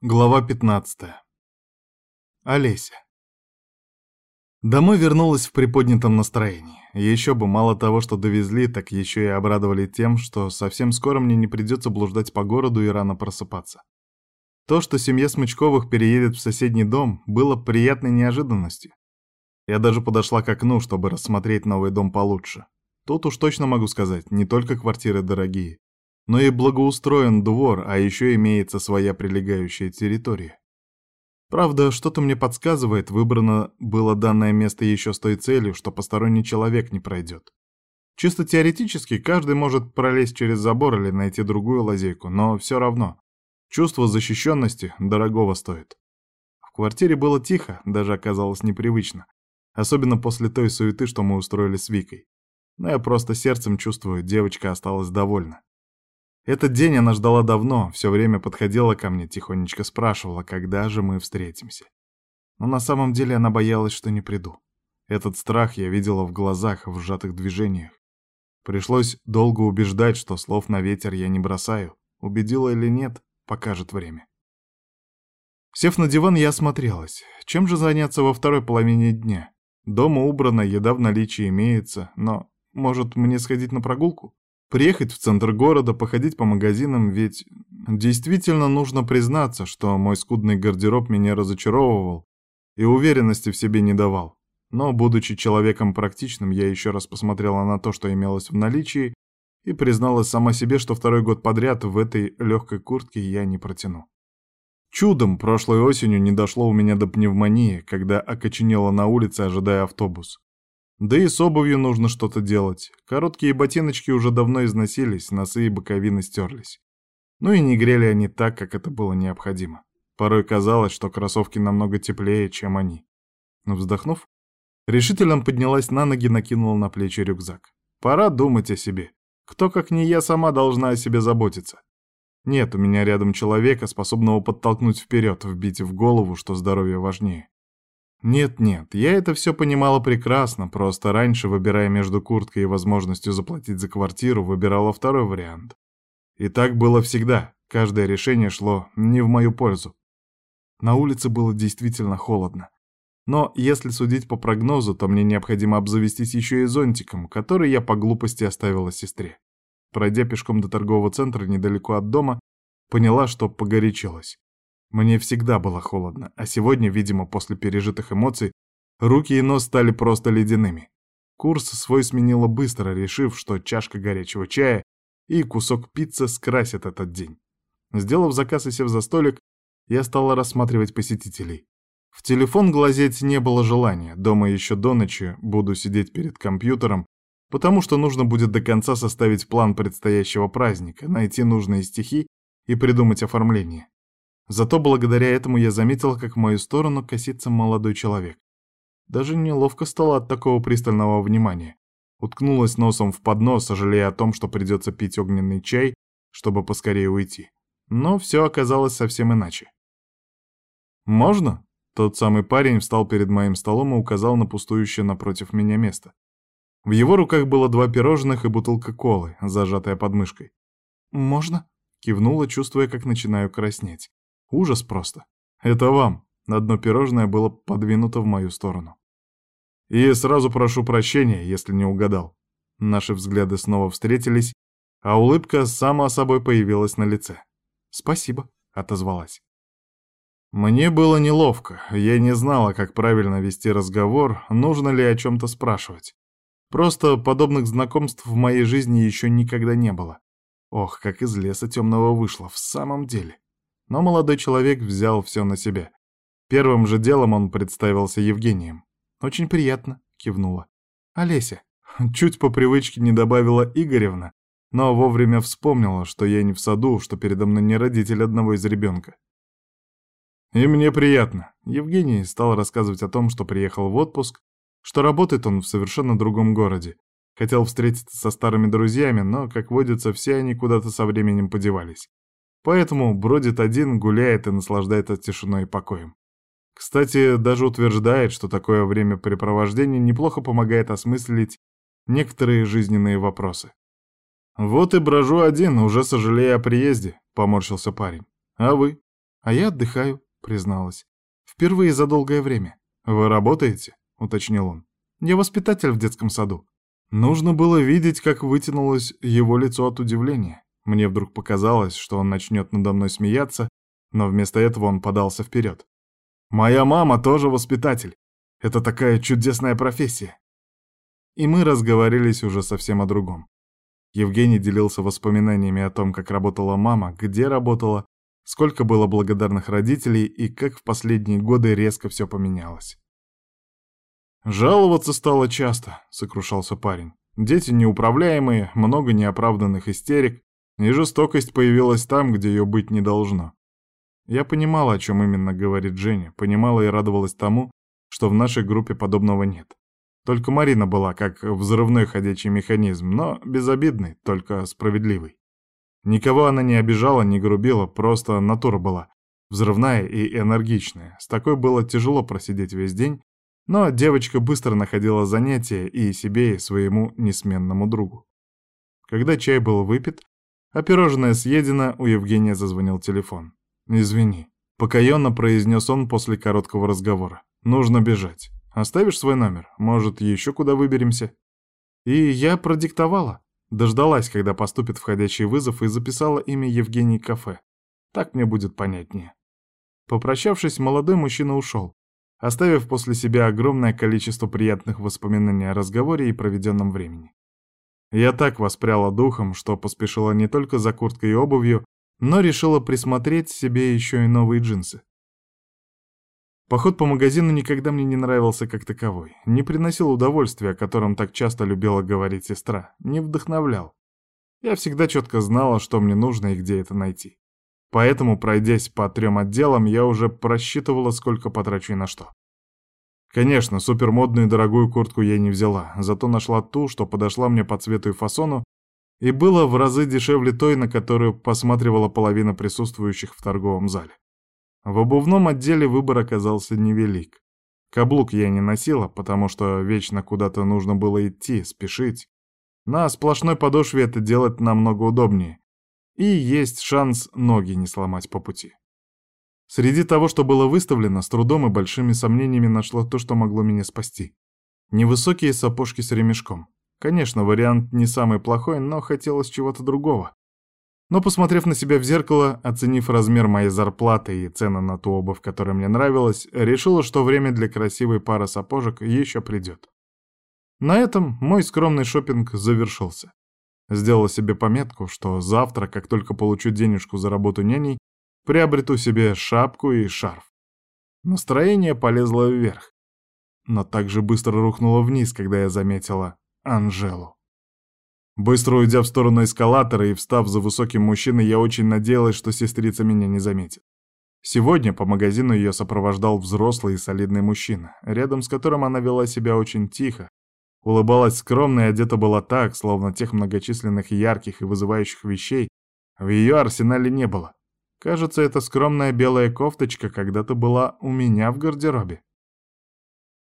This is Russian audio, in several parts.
Глава 15. Олеся. Домой вернулась в приподнятом настроении. Еще бы, мало того, что довезли, так еще и обрадовали тем, что совсем скоро мне не придется блуждать по городу и рано просыпаться. То, что семья Смычковых переедет в соседний дом, было приятной неожиданностью. Я даже подошла к окну, чтобы рассмотреть новый дом получше. Тут уж точно могу сказать, не только квартиры дорогие, но и благоустроен двор, а еще имеется своя прилегающая территория. Правда, что-то мне подсказывает, выбрано было данное место еще с той целью, что посторонний человек не пройдет. Чисто теоретически каждый может пролезть через забор или найти другую лазейку, но все равно. Чувство защищенности дорогого стоит. В квартире было тихо, даже оказалось непривычно. Особенно после той суеты, что мы устроили с Викой. Но я просто сердцем чувствую, девочка осталась довольна. Этот день она ждала давно, все время подходила ко мне, тихонечко спрашивала, когда же мы встретимся. Но на самом деле она боялась, что не приду. Этот страх я видела в глазах, в сжатых движениях. Пришлось долго убеждать, что слов на ветер я не бросаю. Убедила или нет, покажет время. Сев на диван, я осмотрелась. Чем же заняться во второй половине дня? Дома убрано, еда в наличии имеется, но, может, мне сходить на прогулку? Приехать в центр города, походить по магазинам, ведь действительно нужно признаться, что мой скудный гардероб меня разочаровывал и уверенности в себе не давал. Но, будучи человеком практичным, я еще раз посмотрела на то, что имелось в наличии, и призналась сама себе, что второй год подряд в этой легкой куртке я не протяну. Чудом прошлой осенью не дошло у меня до пневмонии, когда окоченела на улице, ожидая автобус. Да и с обувью нужно что-то делать. Короткие ботиночки уже давно износились, носы и боковины стерлись. Ну и не грели они так, как это было необходимо. Порой казалось, что кроссовки намного теплее, чем они. Но вздохнув, решительно поднялась на ноги, накинула на плечи рюкзак. Пора думать о себе. Кто, как не я, сама должна о себе заботиться. Нет у меня рядом человека, способного подтолкнуть вперед, вбить в голову, что здоровье важнее. Нет-нет, я это все понимала прекрасно, просто раньше, выбирая между курткой и возможностью заплатить за квартиру, выбирала второй вариант. И так было всегда, каждое решение шло не в мою пользу. На улице было действительно холодно. Но если судить по прогнозу, то мне необходимо обзавестись еще и зонтиком, который я по глупости оставила сестре. Пройдя пешком до торгового центра недалеко от дома, поняла, что погорячилась. Мне всегда было холодно, а сегодня, видимо, после пережитых эмоций, руки и нос стали просто ледяными. Курс свой сменила быстро, решив, что чашка горячего чая и кусок пиццы скрасят этот день. Сделав заказ и сев за столик, я стала рассматривать посетителей. В телефон глазеть не было желания, дома еще до ночи буду сидеть перед компьютером, потому что нужно будет до конца составить план предстоящего праздника, найти нужные стихи и придумать оформление. Зато благодаря этому я заметила, как в мою сторону косится молодой человек. Даже неловко стало от такого пристального внимания. Уткнулась носом в поднос, сожалея о том, что придется пить огненный чай, чтобы поскорее уйти. Но все оказалось совсем иначе. «Можно?» Тот самый парень встал перед моим столом и указал на пустующее напротив меня место. В его руках было два пирожных и бутылка колы, зажатая под мышкой. «Можно?» — кивнула, чувствуя, как начинаю краснеть. Ужас просто. Это вам. Одно пирожное было подвинуто в мою сторону. И сразу прошу прощения, если не угадал. Наши взгляды снова встретились, а улыбка сама собой появилась на лице. «Спасибо», — отозвалась. Мне было неловко, я не знала, как правильно вести разговор, нужно ли о чем-то спрашивать. Просто подобных знакомств в моей жизни еще никогда не было. Ох, как из леса темного вышло, в самом деле. Но молодой человек взял все на себя. Первым же делом он представился Евгением. «Очень приятно», — кивнула. «Олеся». Чуть по привычке не добавила Игоревна, но вовремя вспомнила, что я не в саду, что передо мной не родитель одного из ребенка. «И мне приятно». Евгений стал рассказывать о том, что приехал в отпуск, что работает он в совершенно другом городе. Хотел встретиться со старыми друзьями, но, как водится, все они куда-то со временем подевались. Поэтому бродит один, гуляет и наслаждается тишиной и покоем. Кстати, даже утверждает, что такое времяпрепровождение неплохо помогает осмыслить некоторые жизненные вопросы. «Вот и брожу один, уже сожалея о приезде», — поморщился парень. «А вы?» «А я отдыхаю», — призналась. «Впервые за долгое время». «Вы работаете?» — уточнил он. «Я воспитатель в детском саду». Нужно было видеть, как вытянулось его лицо от удивления. Мне вдруг показалось, что он начнет надо мной смеяться, но вместо этого он подался вперед. «Моя мама тоже воспитатель. Это такая чудесная профессия». И мы разговорились уже совсем о другом. Евгений делился воспоминаниями о том, как работала мама, где работала, сколько было благодарных родителей и как в последние годы резко все поменялось. «Жаловаться стало часто», — сокрушался парень. «Дети неуправляемые, много неоправданных истерик, и жестокость появилась там, где ее быть не должно». Я понимала, о чем именно говорит Женя, понимала и радовалась тому, что в нашей группе подобного нет. Только Марина была как взрывной ходячий механизм, но безобидный, только справедливый. Никого она не обижала, не грубила, просто натура была. Взрывная и энергичная. С такой было тяжело просидеть весь день, но девочка быстро находила занятия и себе, и своему несменному другу. Когда чай был выпит, а пирожное съедено, у Евгения зазвонил телефон. «Извини», — покаянно произнес он после короткого разговора. «Нужно бежать. Оставишь свой номер? Может, еще куда выберемся?» И я продиктовала. Дождалась, когда поступит входящий вызов, и записала имя Евгений Кафе. Так мне будет понятнее. Попрощавшись, молодой мужчина ушел оставив после себя огромное количество приятных воспоминаний о разговоре и проведенном времени. Я так воспряла духом, что поспешила не только за курткой и обувью, но решила присмотреть себе еще и новые джинсы. Поход по магазину никогда мне не нравился как таковой, не приносил удовольствия, о котором так часто любила говорить сестра, не вдохновлял. Я всегда четко знала, что мне нужно и где это найти. Поэтому, пройдясь по трем отделам, я уже просчитывала, сколько потрачу и на что. Конечно, супермодную и дорогую куртку я не взяла, зато нашла ту, что подошла мне по цвету и фасону, и было в разы дешевле той, на которую посматривала половина присутствующих в торговом зале. В обувном отделе выбор оказался невелик. Каблук я не носила, потому что вечно куда-то нужно было идти, спешить. На сплошной подошве это делать намного удобнее, и есть шанс ноги не сломать по пути. Среди того, что было выставлено, с трудом и большими сомнениями нашло то, что могло меня спасти. Невысокие сапожки с ремешком. Конечно, вариант не самый плохой, но хотелось чего-то другого. Но, посмотрев на себя в зеркало, оценив размер моей зарплаты и цены на ту обувь, которая мне нравилась, решила, что время для красивой пары сапожек еще придет. На этом мой скромный шопинг завершился. Сделала себе пометку, что завтра, как только получу денежку за работу няней, приобрету себе шапку и шарф. Настроение полезло вверх, но также быстро рухнуло вниз, когда я заметила Анжелу. Быстро уйдя в сторону эскалатора и встав за высоким мужчиной, я очень надеялась, что сестрица меня не заметит. Сегодня по магазину ее сопровождал взрослый и солидный мужчина, рядом с которым она вела себя очень тихо, Улыбалась скромно и одета была так, словно тех многочисленных ярких и вызывающих вещей в ее арсенале не было. Кажется, эта скромная белая кофточка когда-то была у меня в гардеробе.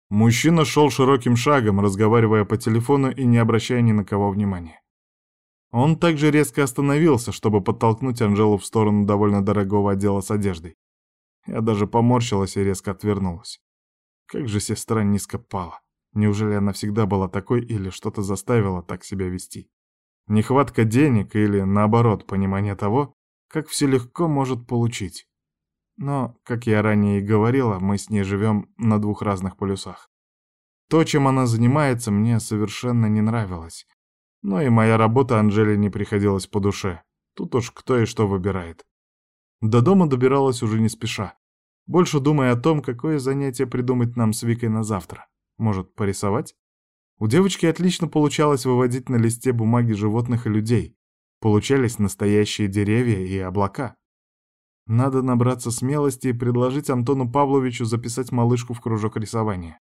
Мужчина шел широким шагом, разговаривая по телефону и не обращая ни на кого внимания. Он также резко остановился, чтобы подтолкнуть Анжелу в сторону довольно дорогого отдела с одеждой. Я даже поморщилась и резко отвернулась. Как же сестра низко пала. Неужели она всегда была такой или что-то заставило так себя вести? Нехватка денег или, наоборот, понимание того, как все легко может получить. Но, как я ранее и говорила, мы с ней живем на двух разных полюсах. То, чем она занимается, мне совершенно не нравилось. Но и моя работа Анжеле не приходилась по душе. Тут уж кто и что выбирает. До дома добиралась уже не спеша, больше думая о том, какое занятие придумать нам с Викой на завтра. Может, порисовать? У девочки отлично получалось выводить на листе бумаги животных и людей. Получались настоящие деревья и облака. Надо набраться смелости и предложить Антону Павловичу записать малышку в кружок рисования.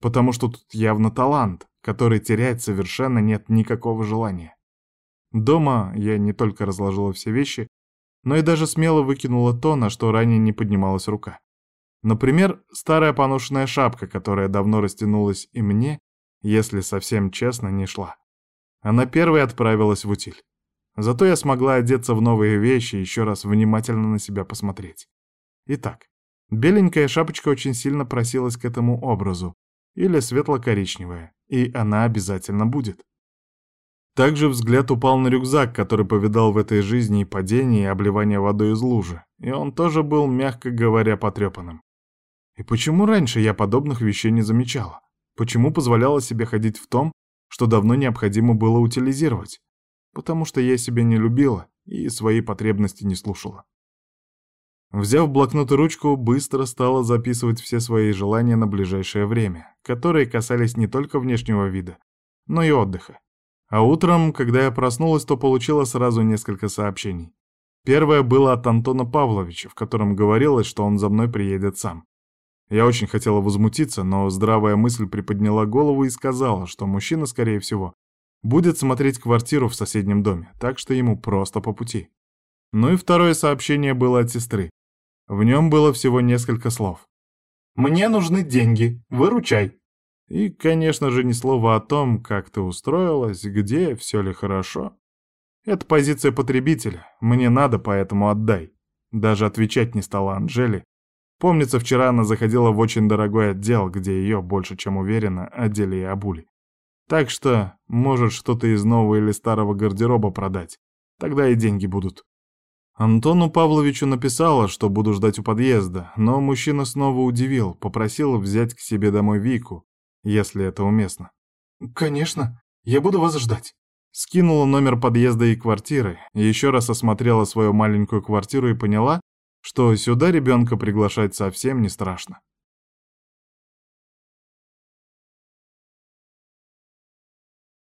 Потому что тут явно талант, который терять совершенно нет никакого желания. Дома я не только разложила все вещи, но и даже смело выкинула то, на что ранее не поднималась рука. Например, старая поношенная шапка, которая давно растянулась и мне, если совсем честно, не шла. Она первой отправилась в утиль. Зато я смогла одеться в новые вещи и еще раз внимательно на себя посмотреть. Итак, беленькая шапочка очень сильно просилась к этому образу, или светло-коричневая, и она обязательно будет. Также взгляд упал на рюкзак, который повидал в этой жизни и падение, и обливание водой из лужи, и он тоже был, мягко говоря, потрепанным. И почему раньше я подобных вещей не замечала? Почему позволяла себе ходить в том, что давно необходимо было утилизировать? Потому что я себя не любила и свои потребности не слушала. Взяв блокнот и ручку, быстро стала записывать все свои желания на ближайшее время, которые касались не только внешнего вида, но и отдыха. А утром, когда я проснулась, то получила сразу несколько сообщений. Первое было от Антона Павловича, в котором говорилось, что он за мной приедет сам. Я очень хотела возмутиться, но здравая мысль приподняла голову и сказала, что мужчина, скорее всего, будет смотреть квартиру в соседнем доме, так что ему просто по пути. Ну и второе сообщение было от сестры. В нем было всего несколько слов. «Мне нужны деньги, выручай!» И, конечно же, ни слова о том, как ты устроилась, где, все ли хорошо. Это позиция потребителя, мне надо, поэтому отдай. Даже отвечать не стала Анжели. Помнится, вчера она заходила в очень дорогой отдел, где ее, больше чем уверенно, одели и обули. Так что, может, что-то из нового или старого гардероба продать. Тогда и деньги будут. Антону Павловичу написала, что буду ждать у подъезда, но мужчина снова удивил, попросил взять к себе домой Вику, если это уместно. «Конечно, я буду вас ждать». Скинула номер подъезда и квартиры, еще раз осмотрела свою маленькую квартиру и поняла, что сюда ребенка приглашать совсем не страшно.